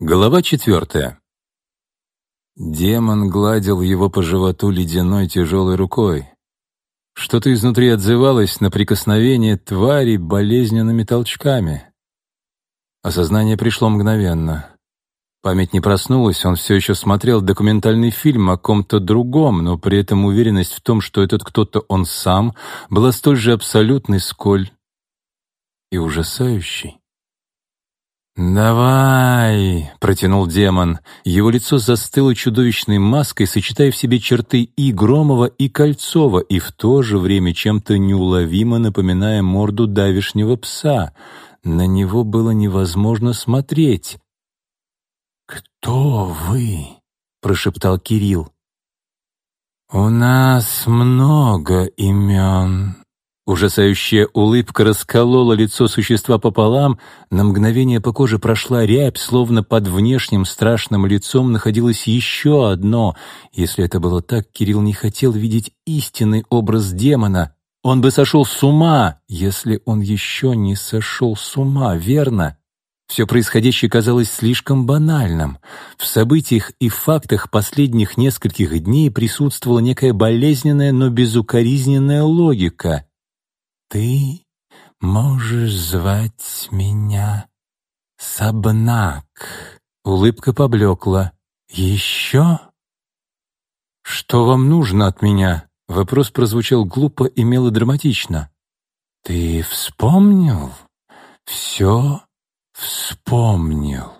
Глава четвертая. Демон гладил его по животу ледяной тяжелой рукой. Что-то изнутри отзывалось на прикосновение твари болезненными толчками. Осознание пришло мгновенно. Память не проснулась, он все еще смотрел документальный фильм о ком-то другом, но при этом уверенность в том, что этот кто-то он сам, была столь же абсолютной, сколь и ужасающей. «Давай!» — протянул демон. Его лицо застыло чудовищной маской, сочетая в себе черты и Громова, и Кольцова, и в то же время чем-то неуловимо напоминая морду давишнего пса. На него было невозможно смотреть. «Кто вы?» — прошептал Кирилл. «У нас много имен», Ужасающая улыбка расколола лицо существа пополам, на мгновение по коже прошла рябь, словно под внешним страшным лицом находилось еще одно. Если это было так, Кирилл не хотел видеть истинный образ демона. Он бы сошел с ума, если он еще не сошел с ума, верно? Все происходящее казалось слишком банальным. В событиях и фактах последних нескольких дней присутствовала некая болезненная, но безукоризненная логика — ты можешь звать меня Сабнак. Улыбка поблекла. Еще? Что вам нужно от меня? Вопрос прозвучал глупо и мелодраматично. Ты вспомнил? Все вспомнил.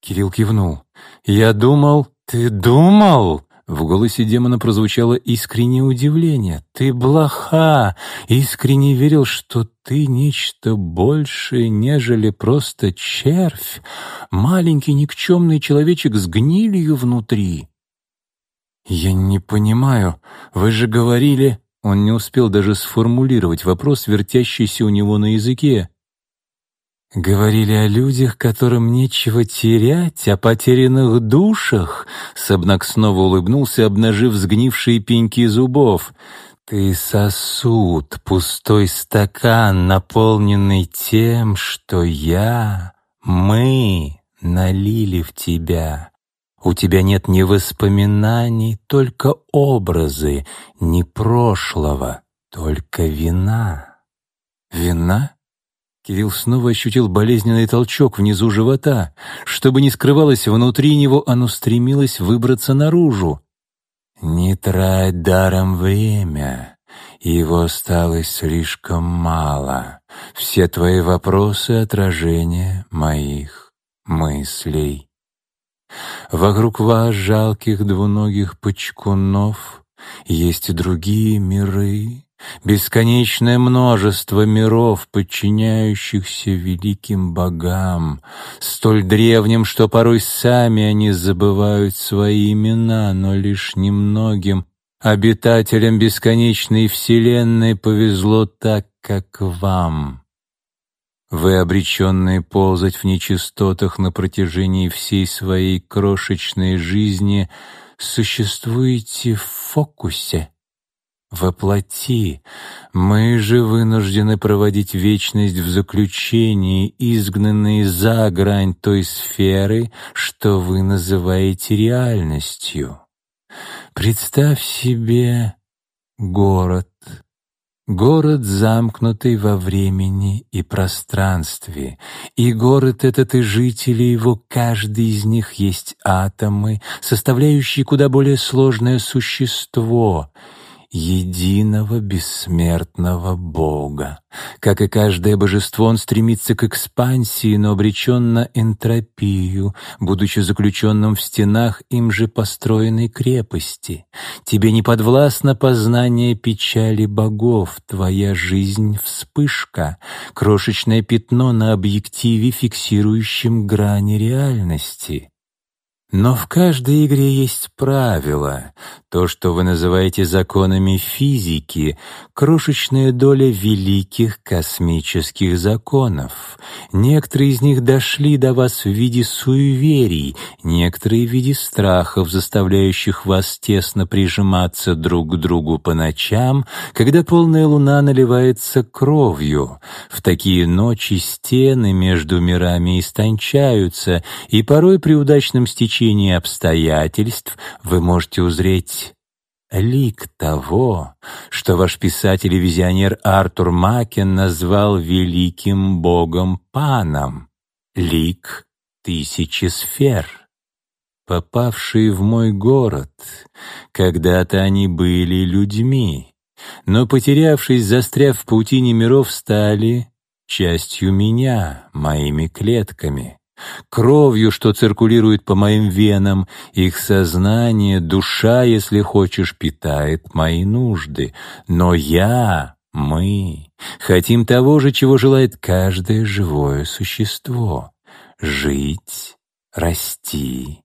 Кирилл кивнул. «Я думал...» «Ты думал?» В голосе демона прозвучало искреннее удивление. «Ты блоха! Искренне верил, что ты нечто большее, нежели просто червь, маленький никчемный человечек с гнилью внутри». «Я не понимаю. Вы же говорили...» Он не успел даже сформулировать вопрос, вертящийся у него на языке. Говорили о людях, которым нечего терять, о потерянных душах. Сабнак снова улыбнулся, обнажив сгнившие пеньки зубов. Ты сосуд, пустой стакан, наполненный тем, что я, мы налили в тебя. У тебя нет ни воспоминаний, только образы, ни прошлого, только вина. Вина? Кирилл снова ощутил болезненный толчок внизу живота. Что бы ни скрывалось внутри него, оно стремилось выбраться наружу. «Не трать даром время, его осталось слишком мало. Все твои вопросы — отражение моих мыслей. Вокруг вас, жалких двуногих почкунов, есть другие миры, Бесконечное множество миров, подчиняющихся великим богам, столь древним, что порой сами они забывают свои имена, но лишь немногим. Обитателям бесконечной вселенной повезло так, как вам. Вы, обреченные ползать в нечистотах на протяжении всей своей крошечной жизни, существуете в фокусе — Воплоти, мы же вынуждены проводить вечность в заключении, изгнанные за грань той сферы, что вы называете реальностью. Представь себе город, город, замкнутый во времени и пространстве, и город этот и жители его, каждый из них есть атомы, составляющие куда более сложное существо — единого бессмертного Бога. Как и каждое божество, он стремится к экспансии, но обречен на энтропию, будучи заключенным в стенах им же построенной крепости. Тебе не подвластно познание печали богов, твоя жизнь — вспышка, крошечное пятно на объективе, фиксирующем грани реальности. Но в каждой игре есть правила. То, что вы называете законами физики, крошечная доля великих космических законов. Некоторые из них дошли до вас в виде суеверий, некоторые в виде страхов, заставляющих вас тесно прижиматься друг к другу по ночам, когда полная луна наливается кровью. В такие ночи стены между мирами истончаются, и порой при удачном стечении течение обстоятельств вы можете узреть лик того, что ваш писатель и визионер Артур Макен назвал великим богом Паном, лик тысячи сфер. Попавшие в мой город, когда-то они были людьми, но, потерявшись, застряв в паутине миров, стали частью меня, моими клетками кровью, что циркулирует по моим венам, их сознание, душа, если хочешь, питает мои нужды. Но я, мы, хотим того же, чего желает каждое живое существо — жить, расти,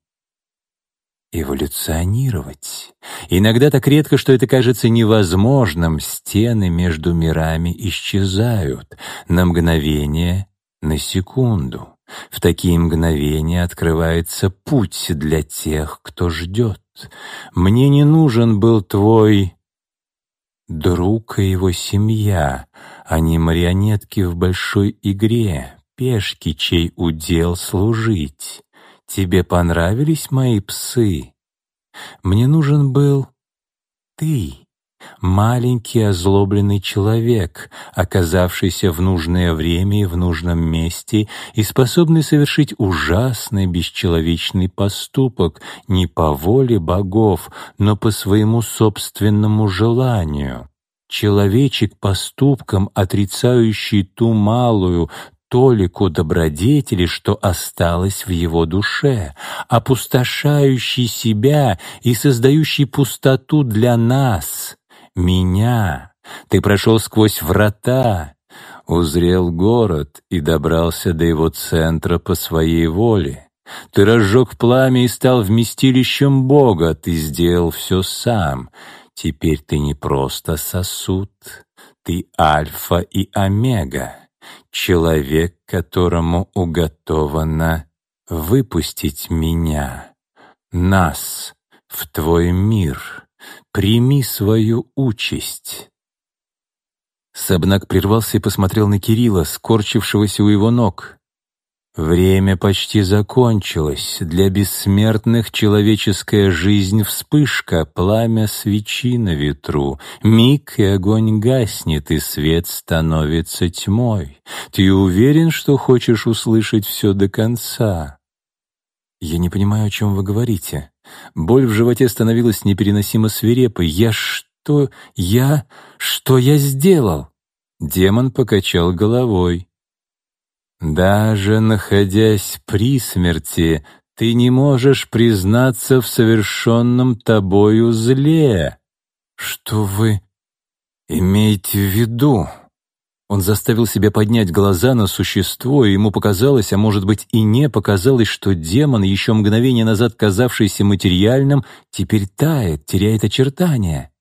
эволюционировать. Иногда так редко, что это кажется невозможным, стены между мирами исчезают на мгновение, на секунду. В такие мгновения открывается путь для тех, кто ждет. Мне не нужен был твой друг и его семья, не марионетки в большой игре, пешки, чей удел служить. Тебе понравились мои псы? Мне нужен был ты. Маленький озлобленный человек, оказавшийся в нужное время и в нужном месте и способный совершить ужасный бесчеловечный поступок не по воле богов, но по своему собственному желанию. Человечек поступком, отрицающий ту малую, толику добродетели, что осталось в его душе, опустошающий себя и создающий пустоту для нас, меня. Ты прошел сквозь врата, узрел город и добрался до его центра по своей воле. Ты разжег пламя и стал вместилищем Бога, ты сделал все сам. Теперь ты не просто сосуд, ты альфа и омега, человек, которому уготовано выпустить меня, нас, в твой мир. Прими свою участь. Сабнак прервался и посмотрел на Кирилла, скорчившегося у его ног. Время почти закончилось. Для бессмертных человеческая жизнь — вспышка, пламя свечи на ветру. Миг, и огонь гаснет, и свет становится тьмой. Ты уверен, что хочешь услышать все до конца? Я не понимаю, о чем вы говорите. Боль в животе становилась непереносимо свирепой. «Я что? Я? Что я сделал?» Демон покачал головой. «Даже находясь при смерти, ты не можешь признаться в совершенном тобою зле». «Что вы имеете в виду?» Он заставил себя поднять глаза на существо, и ему показалось, а может быть и не показалось, что демон, еще мгновение назад казавшийся материальным, теперь тает, теряет очертания.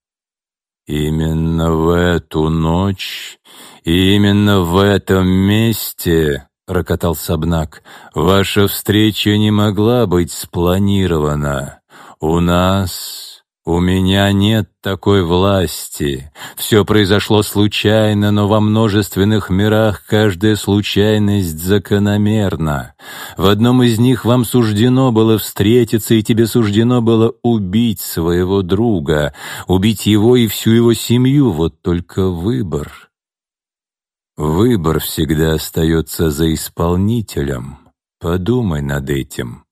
«Именно в эту ночь, именно в этом месте», — рокотал Сабнак, — «ваша встреча не могла быть спланирована. У нас «У меня нет такой власти. Все произошло случайно, но во множественных мирах каждая случайность закономерна. В одном из них вам суждено было встретиться, и тебе суждено было убить своего друга, убить его и всю его семью, вот только выбор. Выбор всегда остается за исполнителем. Подумай над этим».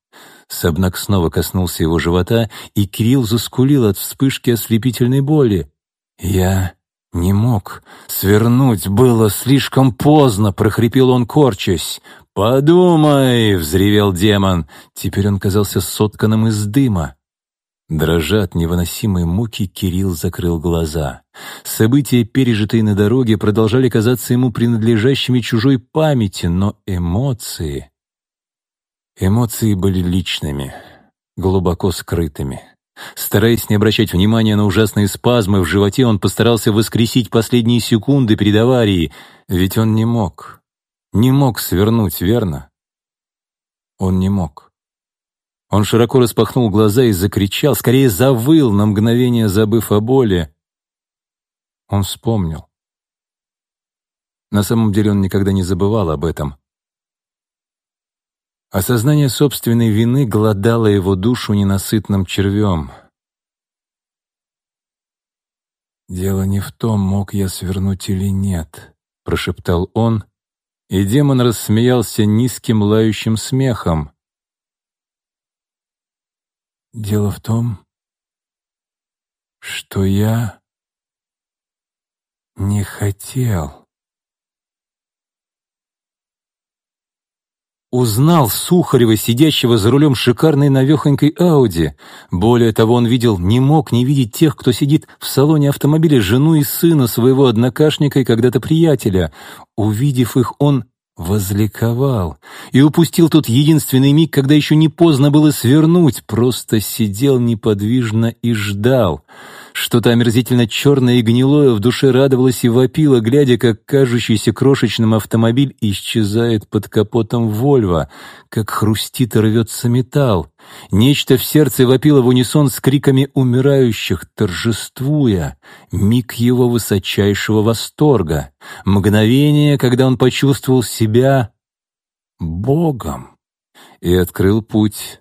Сабнак снова коснулся его живота, и Кирилл заскулил от вспышки ослепительной боли. «Я не мог свернуть, было слишком поздно», — прохрипел он, корчась. «Подумай!» — взревел демон. Теперь он казался сотканным из дыма. Дрожа от невыносимой муки, Кирилл закрыл глаза. События, пережитые на дороге, продолжали казаться ему принадлежащими чужой памяти, но эмоции... Эмоции были личными. глубоко скрытыми. Стараясь не обращать внимания на ужасные спазмы в животе, он постарался воскресить последние секунды перед аварией, ведь он не мог. Не мог свернуть, верно? Он не мог. Он широко распахнул глаза и закричал, скорее завыл, на мгновение забыв о боли. Он вспомнил. На самом деле он никогда не забывал об этом. Осознание собственной вины голодало его душу ненасытным червем. «Дело не в том, мог я свернуть или нет», — прошептал он, и демон рассмеялся низким лающим смехом. «Дело в том, что я не хотел». Узнал Сухарева, сидящего за рулем шикарной навехонькой Ауди. Более того, он видел, не мог не видеть тех, кто сидит в салоне автомобиля, жену и сына своего однокашника и когда-то приятеля. Увидев их, он возликовал и упустил тот единственный миг, когда еще не поздно было свернуть, просто сидел неподвижно и ждал — что-то омерзительно черное и гнилое в душе радовалось и вопило, глядя, как кажущийся крошечным автомобиль исчезает под капотом Вольво, как хрустит и рвется металл. Нечто в сердце вопило в унисон с криками умирающих, торжествуя, миг его высочайшего восторга, мгновение, когда он почувствовал себя Богом и открыл путь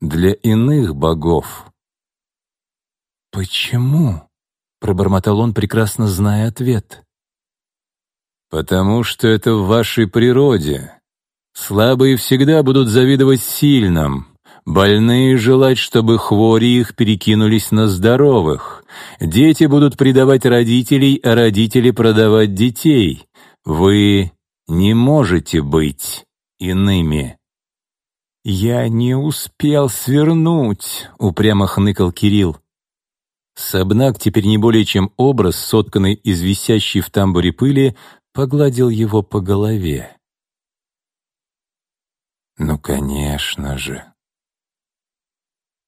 для иных богов. «Почему?» — пробормотал он, прекрасно зная ответ. «Потому что это в вашей природе. Слабые всегда будут завидовать сильным, больные желать, чтобы хвори их перекинулись на здоровых, дети будут предавать родителей, а родители продавать детей. Вы не можете быть иными». «Я не успел свернуть», — упрямо хныкал Кирилл. Сабнак, теперь не более чем образ, сотканный из висящей в тамбуре пыли, погладил его по голове. «Ну, конечно же.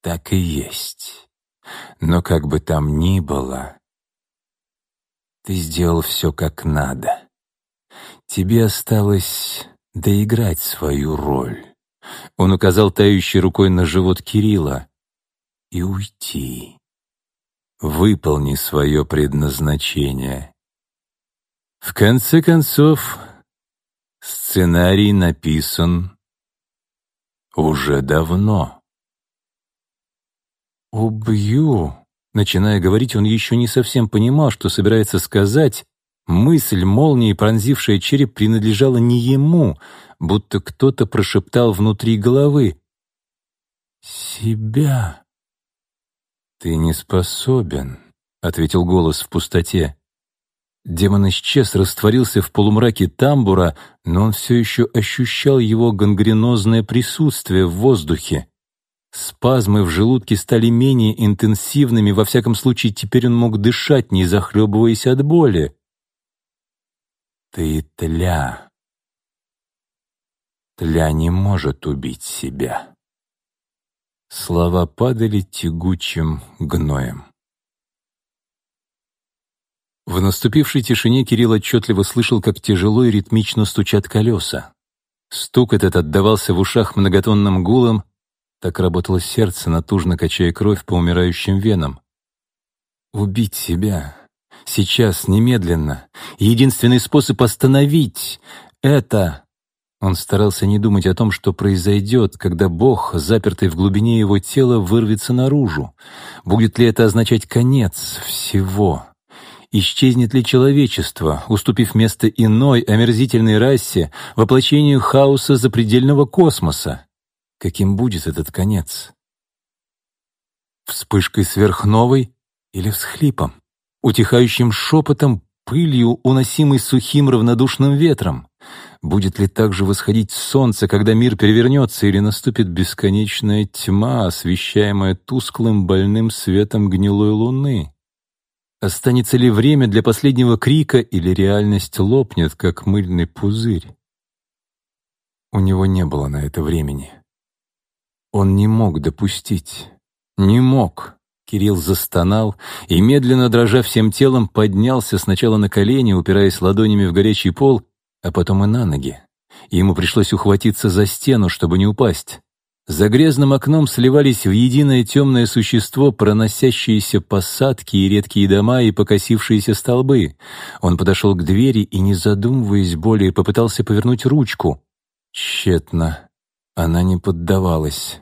Так и есть. Но как бы там ни было, ты сделал все как надо. Тебе осталось доиграть свою роль». Он указал тающей рукой на живот Кирилла. «И уйти». Выполни свое предназначение. В конце концов, сценарий написан уже давно. «Убью!» Начиная говорить, он еще не совсем понимал, что собирается сказать. Мысль, молнией пронзившая череп, принадлежала не ему, будто кто-то прошептал внутри головы. «Себя!» «Ты не способен», — ответил голос в пустоте. Демон исчез, растворился в полумраке тамбура, но он все еще ощущал его гангренозное присутствие в воздухе. Спазмы в желудке стали менее интенсивными, во всяком случае теперь он мог дышать, не захлебываясь от боли. «Ты тля. Тля не может убить себя». Слова падали тягучим гноем. В наступившей тишине Кирилл отчетливо слышал, как тяжело и ритмично стучат колеса. Стук этот отдавался в ушах многотонным гулом, так работало сердце, натужно качая кровь по умирающим венам. Убить себя. Сейчас, немедленно. Единственный способ остановить — это он старался не думать о том, что произойдет, когда Бог, запертый в глубине его тела, вырвется наружу. Будет ли это означать конец всего? Исчезнет ли человечество, уступив место иной, омерзительной расе, воплощению хаоса запредельного космоса? Каким будет этот конец? Вспышкой сверхновой или всхлипом? Утихающим шепотом, пылью, уносимой сухим равнодушным ветром? Будет ли также восходить солнце, когда мир перевернется, или наступит бесконечная тьма, освещаемая тусклым больным светом гнилой луны? Останется ли время для последнего крика, или реальность лопнет, как мыльный пузырь? У него не было на это времени. Он не мог допустить. Не мог. Кирилл застонал и, медленно дрожа всем телом, поднялся сначала на колени, упираясь ладонями в горячий пол, а потом и на ноги. Ему пришлось ухватиться за стену, чтобы не упасть. За грязным окном сливались в единое темное существо проносящиеся посадки и редкие дома и покосившиеся столбы. Он подошел к двери и, не задумываясь более, попытался повернуть ручку. Тщетно. Она не поддавалась.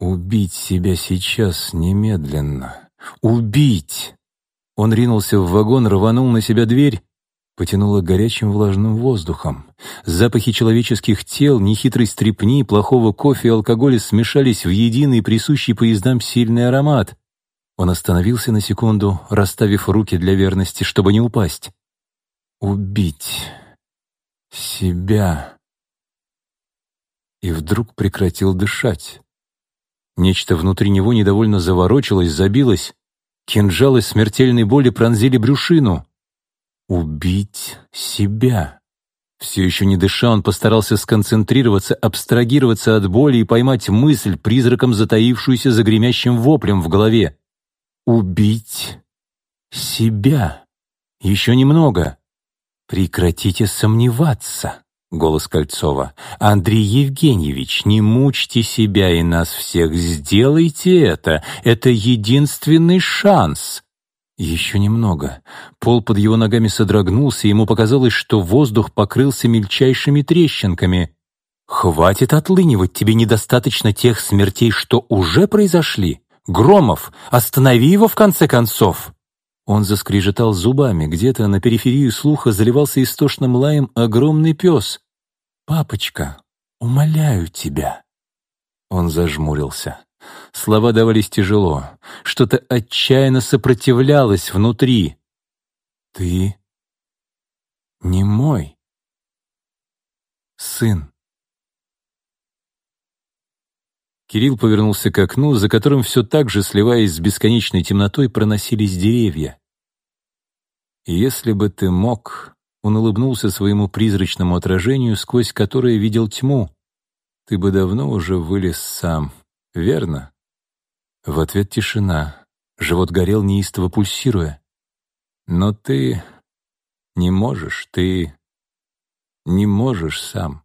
Убить себя сейчас немедленно. Убить! Он ринулся в вагон, рванул на себя дверь, потянуло горячим влажным воздухом. Запахи человеческих тел, нехитрой стрепни, плохого кофе и алкоголя смешались в единый присущий поездам сильный аромат. Он остановился на секунду, расставив руки для верности, чтобы не упасть. Убить себя. И вдруг прекратил дышать. Нечто внутри него недовольно заворочилось, забилось. Кинжалы смертельной боли пронзили брюшину. Убить себя. Все еще не дыша, он постарался сконцентрироваться, абстрагироваться от боли и поймать мысль, призраком затаившуюся за гремящим воплем в голове. Убить себя. Еще немного. Прекратите сомневаться. Голос Кольцова. «Андрей Евгеньевич, не мучьте себя и нас всех, сделайте это. Это единственный шанс». Еще немного. Пол под его ногами содрогнулся, ему показалось, что воздух покрылся мельчайшими трещинками. «Хватит отлынивать, тебе недостаточно тех смертей, что уже произошли. Громов, останови его в конце концов!» Он заскрежетал зубами, где-то на периферию слуха заливался истошным лаем огромный пес. «Папочка, умоляю тебя!» Он зажмурился. Слова давались тяжело. Что-то отчаянно сопротивлялось внутри. «Ты не мой сын». Кирилл повернулся к окну, за которым все так же, сливаясь с бесконечной темнотой, проносились деревья. «Если бы ты мог...» Он улыбнулся своему призрачному отражению, сквозь которое видел тьму. «Ты бы давно уже вылез сам, верно?» В ответ тишина. Живот горел, неистово пульсируя. «Но ты не можешь, ты не можешь сам».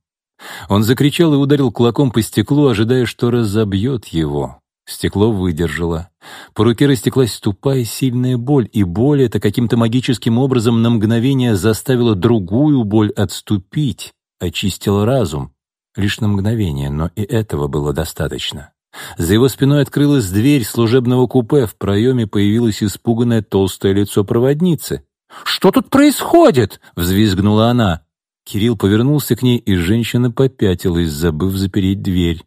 Он закричал и ударил кулаком по стеклу, ожидая, что разобьет его. Стекло выдержало. По руке растеклась тупая сильная боль, и боль эта каким-то магическим образом на мгновение заставила другую боль отступить, очистила разум. Лишь на мгновение, но и этого было достаточно. За его спиной открылась дверь служебного купе, в проеме появилось испуганное толстое лицо проводницы. «Что тут происходит?» — взвизгнула она. Кирилл повернулся к ней, и женщина попятилась, забыв запереть дверь.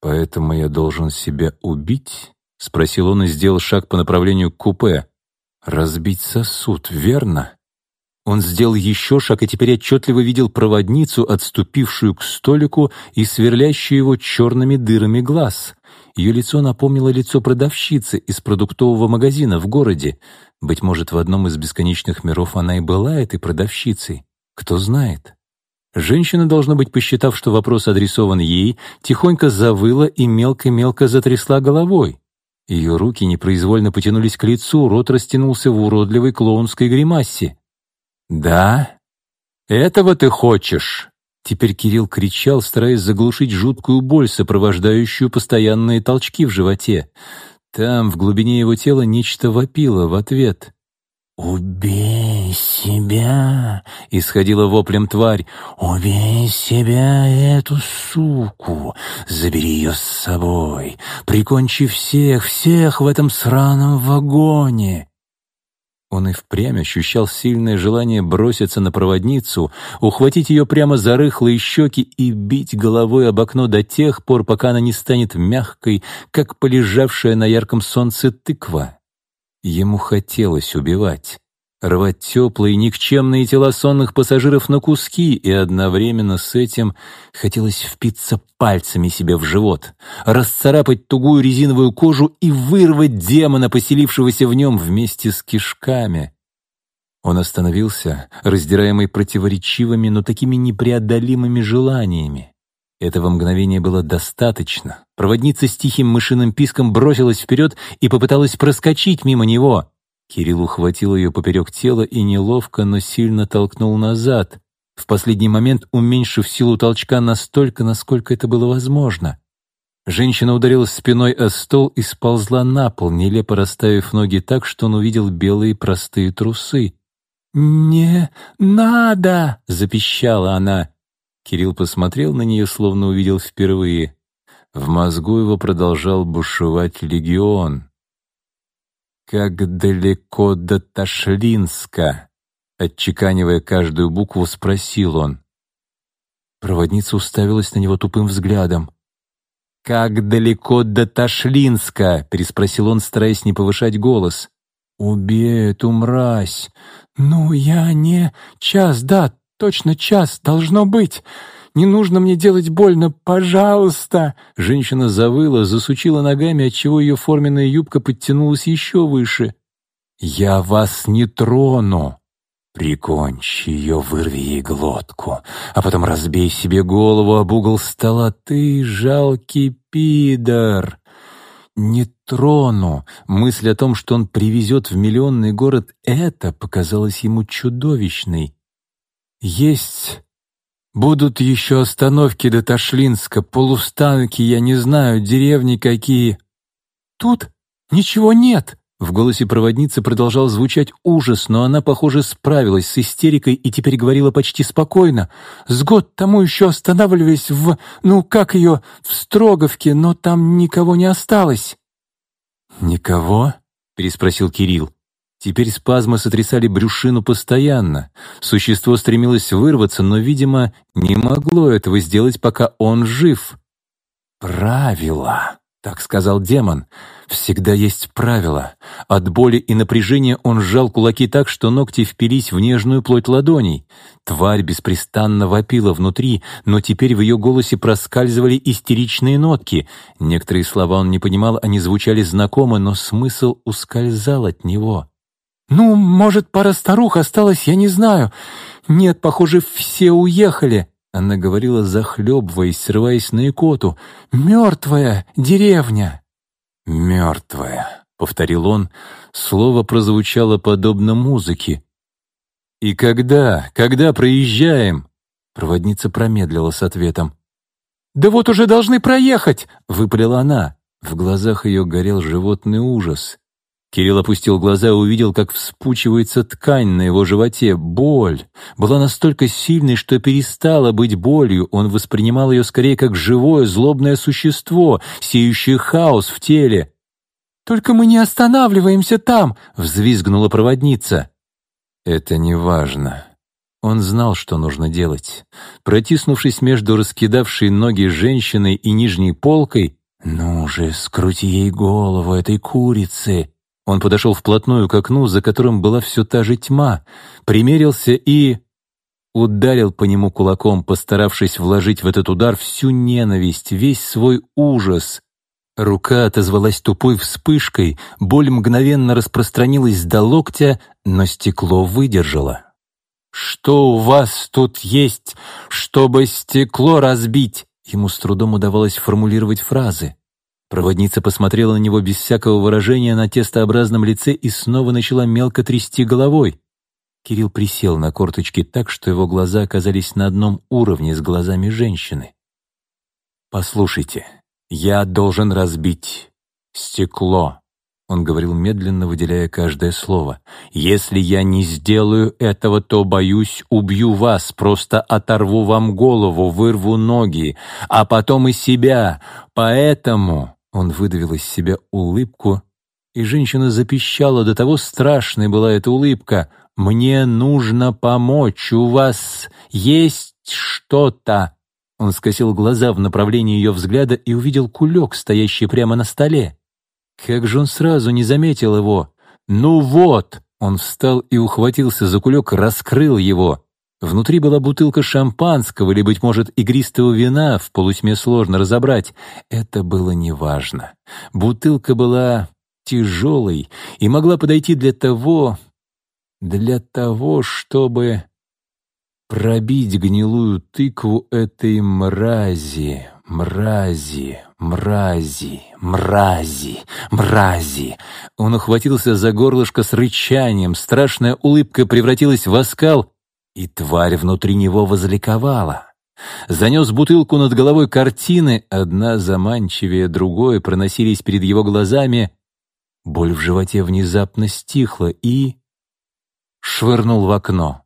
«Поэтому я должен себя убить?» — спросил он и сделал шаг по направлению к купе. «Разбить сосуд, верно?» Он сделал еще шаг и теперь отчетливо видел проводницу, отступившую к столику и сверлящую его черными дырами глаз. Ее лицо напомнило лицо продавщицы из продуктового магазина в городе. Быть может, в одном из бесконечных миров она и была этой продавщицей. Кто знает? Женщина, должно быть, посчитав, что вопрос адресован ей, тихонько завыла и мелко-мелко затрясла головой. Ее руки непроизвольно потянулись к лицу, рот растянулся в уродливой клоунской гримасе. «Да? Этого ты хочешь?» Теперь Кирилл кричал, стараясь заглушить жуткую боль, сопровождающую постоянные толчки в животе. Там, в глубине его тела, нечто вопило в ответ. «Убей себя!» — исходила воплем тварь. «Убей себя, эту суку! Забери ее с собой! Прикончи всех, всех в этом сраном вагоне!» Он и впрямь ощущал сильное желание броситься на проводницу, ухватить ее прямо за рыхлые щеки и бить головой об окно до тех пор, пока она не станет мягкой, как полежавшая на ярком солнце тыква. Ему хотелось убивать, рвать теплые, никчемные тела сонных пассажиров на куски, и одновременно с этим хотелось впиться пальцами себе в живот, расцарапать тугую резиновую кожу и вырвать демона, поселившегося в нем вместе с кишками. Он остановился, раздираемый противоречивыми, но такими непреодолимыми желаниями. Этого мгновения было достаточно. Проводница с тихим мышиным писком бросилась вперед и попыталась проскочить мимо него. Кирилл ухватил ее поперек тела и неловко, но сильно толкнул назад, в последний момент уменьшив силу толчка настолько, насколько это было возможно. Женщина ударилась спиной о стол и сползла на пол, нелепо расставив ноги так, что он увидел белые простые трусы. «Не надо!» — запищала она. Кирилл посмотрел на нее, словно увидел впервые. В мозгу его продолжал бушевать легион. «Как далеко до Ташлинска?» Отчеканивая каждую букву, спросил он. Проводница уставилась на него тупым взглядом. «Как далеко до Ташлинска?» — переспросил он, стараясь не повышать голос. «Убей эту мразь!» «Ну, я не... Час, да, точно час, должно быть. Не нужно мне делать больно, пожалуйста!» Женщина завыла, засучила ногами, отчего ее форменная юбка подтянулась еще выше. «Я вас не трону!» «Прикончи ее, вырви ей глотку, а потом разбей себе голову об угол стола, ты жалкий пидор!» «Не трону!» Мысль о том, что он привезет в миллионный город это, показалась ему чудовищной. Есть. Будут еще остановки до Ташлинска, полустанки, я не знаю, деревни какие. Тут ничего нет. В голосе проводницы продолжал звучать ужас, но она, похоже, справилась с истерикой и теперь говорила почти спокойно. С год тому еще останавливались в... ну, как ее... в Строговке, но там никого не осталось. «Никого?» — переспросил Кирилл. Теперь спазмы сотрясали брюшину постоянно. Существо стремилось вырваться, но, видимо, не могло этого сделать, пока он жив. «Правила», — так сказал демон. «Всегда есть правила». От боли и напряжения он сжал кулаки так, что ногти впились в нежную плоть ладоней. Тварь беспрестанно вопила внутри, но теперь в ее голосе проскальзывали истеричные нотки. Некоторые слова он не понимал, они звучали знакомо, но смысл ускользал от него. «Ну, может, пара старух осталась, я не знаю. Нет, похоже, все уехали». Она говорила, захлебываясь, срываясь на икоту. «Мертвая деревня!» «Мертвая», — повторил он. Слово прозвучало подобно музыке. «И когда? Когда проезжаем?» Проводница промедлила с ответом. «Да вот уже должны проехать!» — выпалила она. В глазах ее горел животный ужас. Кирилл опустил глаза и увидел, как вспучивается ткань на его животе. Боль была настолько сильной, что перестала быть болью. Он воспринимал ее скорее как живое, злобное существо, сеющее хаос в теле. «Только мы не останавливаемся там!» — взвизгнула проводница. «Это не важно». Он знал, что нужно делать. Протиснувшись между раскидавшей ноги женщиной и нижней полкой, «Ну же, скрути ей голову этой курицы!» Он подошел вплотную к окну, за которым была все та же тьма, примерился и... Ударил по нему кулаком, постаравшись вложить в этот удар всю ненависть, весь свой ужас. Рука отозвалась тупой вспышкой, боль мгновенно распространилась до локтя, но стекло выдержало. «Что у вас тут есть, чтобы стекло разбить?» Ему с трудом удавалось формулировать фразы. Проводница посмотрела на него без всякого выражения на тестообразном лице и снова начала мелко трясти головой. Кирилл присел на корточки так, что его глаза оказались на одном уровне с глазами женщины. «Послушайте, я должен разбить стекло», — он говорил медленно, выделяя каждое слово. «Если я не сделаю этого, то, боюсь, убью вас, просто оторву вам голову, вырву ноги, а потом и себя. Поэтому он выдавил из себя улыбку, и женщина запищала, до того страшной была эта улыбка. «Мне нужно помочь, у вас есть что-то!» Он скосил глаза в направлении ее взгляда и увидел кулек, стоящий прямо на столе. Как же он сразу не заметил его? «Ну вот!» Он встал и ухватился за кулек, раскрыл его. Внутри была бутылка шампанского или, быть может, игристого вина, в полутьме сложно разобрать. Это было неважно. Бутылка была тяжелой и могла подойти для того... для того, чтобы... пробить гнилую тыкву этой мрази, мрази, мрази, мрази, мрази. Он ухватился за горлышко с рычанием, страшная улыбка превратилась в оскал, и тварь внутри него возликовала. Занес бутылку над головой картины, одна заманчивее другой проносились перед его глазами. Боль в животе внезапно стихла и... швырнул в окно.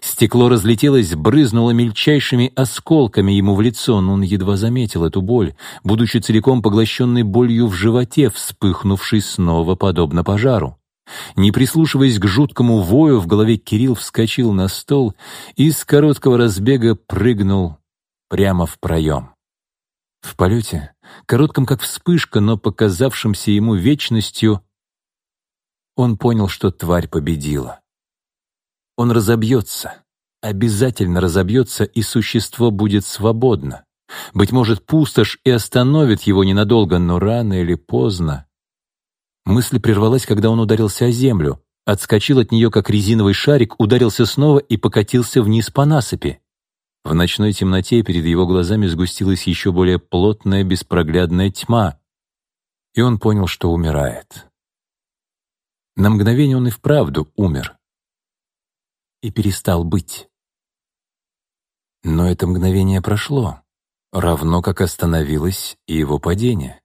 Стекло разлетелось, брызнуло мельчайшими осколками ему в лицо, но он едва заметил эту боль, будучи целиком поглощенной болью в животе, вспыхнувшей снова подобно пожару. Не прислушиваясь к жуткому вою, в голове Кирилл вскочил на стол и с короткого разбега прыгнул прямо в проем. В полете, коротком как вспышка, но показавшемся ему вечностью, он понял, что тварь победила. Он разобьется, обязательно разобьется, и существо будет свободно. Быть может, пустошь и остановит его ненадолго, но рано или поздно Мысль прервалась, когда он ударился о землю, отскочил от нее, как резиновый шарик, ударился снова и покатился вниз по насыпи. В ночной темноте перед его глазами сгустилась еще более плотная беспроглядная тьма, и он понял, что умирает. На мгновение он и вправду умер. И перестал быть. Но это мгновение прошло, равно как остановилось и его падение.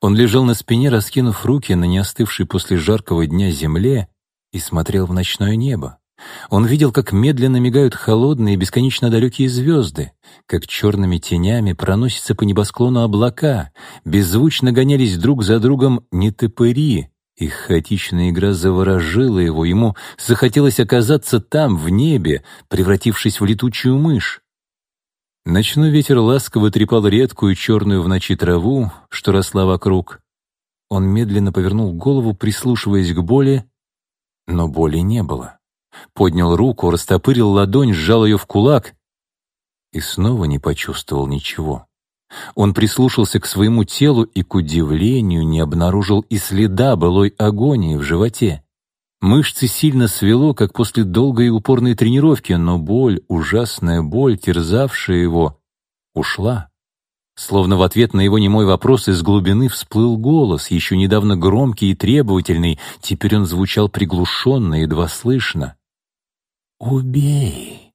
Он лежал на спине, раскинув руки на неостывшей после жаркого дня земле и смотрел в ночное небо. Он видел, как медленно мигают холодные, бесконечно далекие звезды, как черными тенями проносятся по небосклону облака, беззвучно гонялись друг за другом нетопыри. Их хаотичная игра заворожила его, ему захотелось оказаться там, в небе, превратившись в летучую мышь. Ночной ветер ласково трепал редкую черную в ночи траву, что росла вокруг. Он медленно повернул голову, прислушиваясь к боли, но боли не было. Поднял руку, растопырил ладонь, сжал ее в кулак и снова не почувствовал ничего. Он прислушался к своему телу и, к удивлению, не обнаружил и следа былой агонии в животе. Мышцы сильно свело, как после долгой и упорной тренировки, но боль, ужасная боль, терзавшая его, ушла. Словно в ответ на его немой вопрос из глубины всплыл голос, еще недавно громкий и требовательный, теперь он звучал приглушенно, едва слышно. «Убей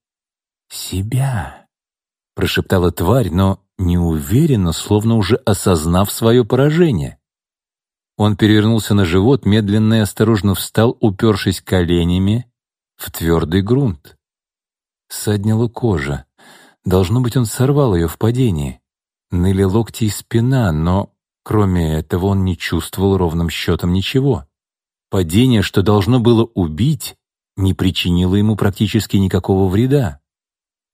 себя», — прошептала тварь, но неуверенно, словно уже осознав свое поражение. Он перевернулся на живот, медленно и осторожно встал, упершись коленями в твердый грунт. Саднила кожа. Должно быть, он сорвал ее в падении. Ныли локти и спина, но, кроме этого, он не чувствовал ровным счетом ничего. Падение, что должно было убить, не причинило ему практически никакого вреда.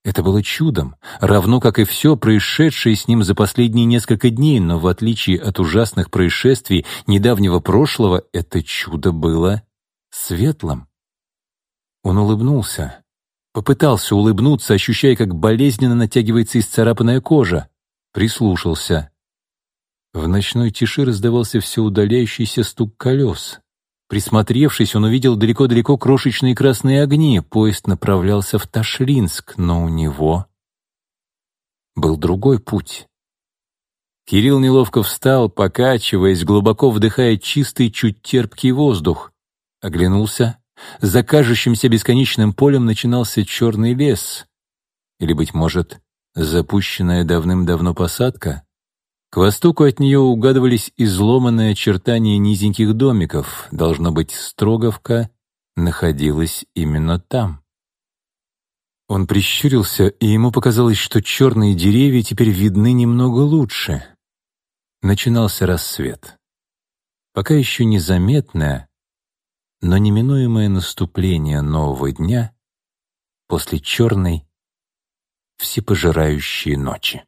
Это было чудом, равно как и все происшедшее с ним за последние несколько дней, но в отличие от ужасных происшествий недавнего прошлого, это чудо было светлым. Он улыбнулся, попытался улыбнуться, ощущая, как болезненно натягивается исцарапанная кожа, прислушался. В ночной тиши раздавался все удаляющийся стук колес. Присмотревшись, он увидел далеко-далеко крошечные красные огни. Поезд направлялся в Ташлинск, но у него был другой путь. Кирилл неловко встал, покачиваясь, глубоко вдыхая чистый, чуть терпкий воздух. Оглянулся. За кажущимся бесконечным полем начинался черный лес. Или, быть может, запущенная давным-давно посадка? К востоку от нее угадывались изломанные очертания низеньких домиков. Должно быть, Строговка находилась именно там. Он прищурился, и ему показалось, что черные деревья теперь видны немного лучше. Начинался рассвет. Пока еще незаметное, но неминуемое наступление нового дня после черной, всепожирающей ночи.